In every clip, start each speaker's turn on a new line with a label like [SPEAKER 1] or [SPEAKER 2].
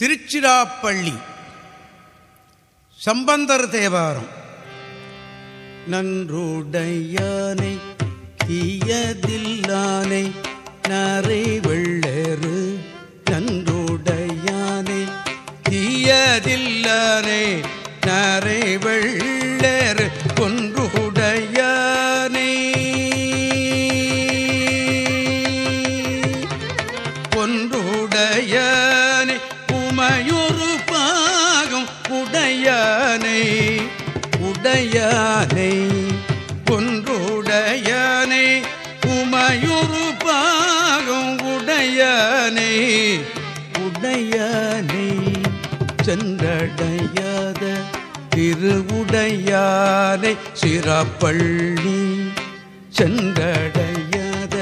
[SPEAKER 1] திருச்சிராப்பள்ளி. சம்பந்தர் தேவாரம். நன்றுடையானை தீயதில்லானை நரை வெள்ளேறு நன்றுடையானை தீயதில்லானை நரை வெள்ளேறு கொன்று ஒரு பாகம் உடையானை உடையானை கொன்றுடையானை உமையொரு பாகம் உடையானை உடையானை சென்றடையாத திருவுடையானை சிறப்பள்ளி சென்றடையாத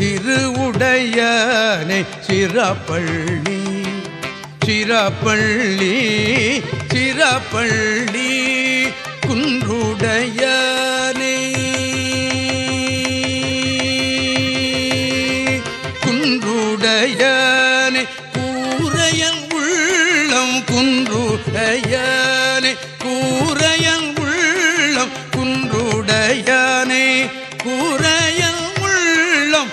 [SPEAKER 1] திருவுடையானை சிறப்பள்ளி சிறப்பள்ளி சிறப்பள்ளி குன்றுடையனே. குன்றுடையனே கூரையன் உள்ளம் குன்றுடையனே. கூரையன் உள்ளம் குன்றுடையனே. கூரையன் உள்ளம்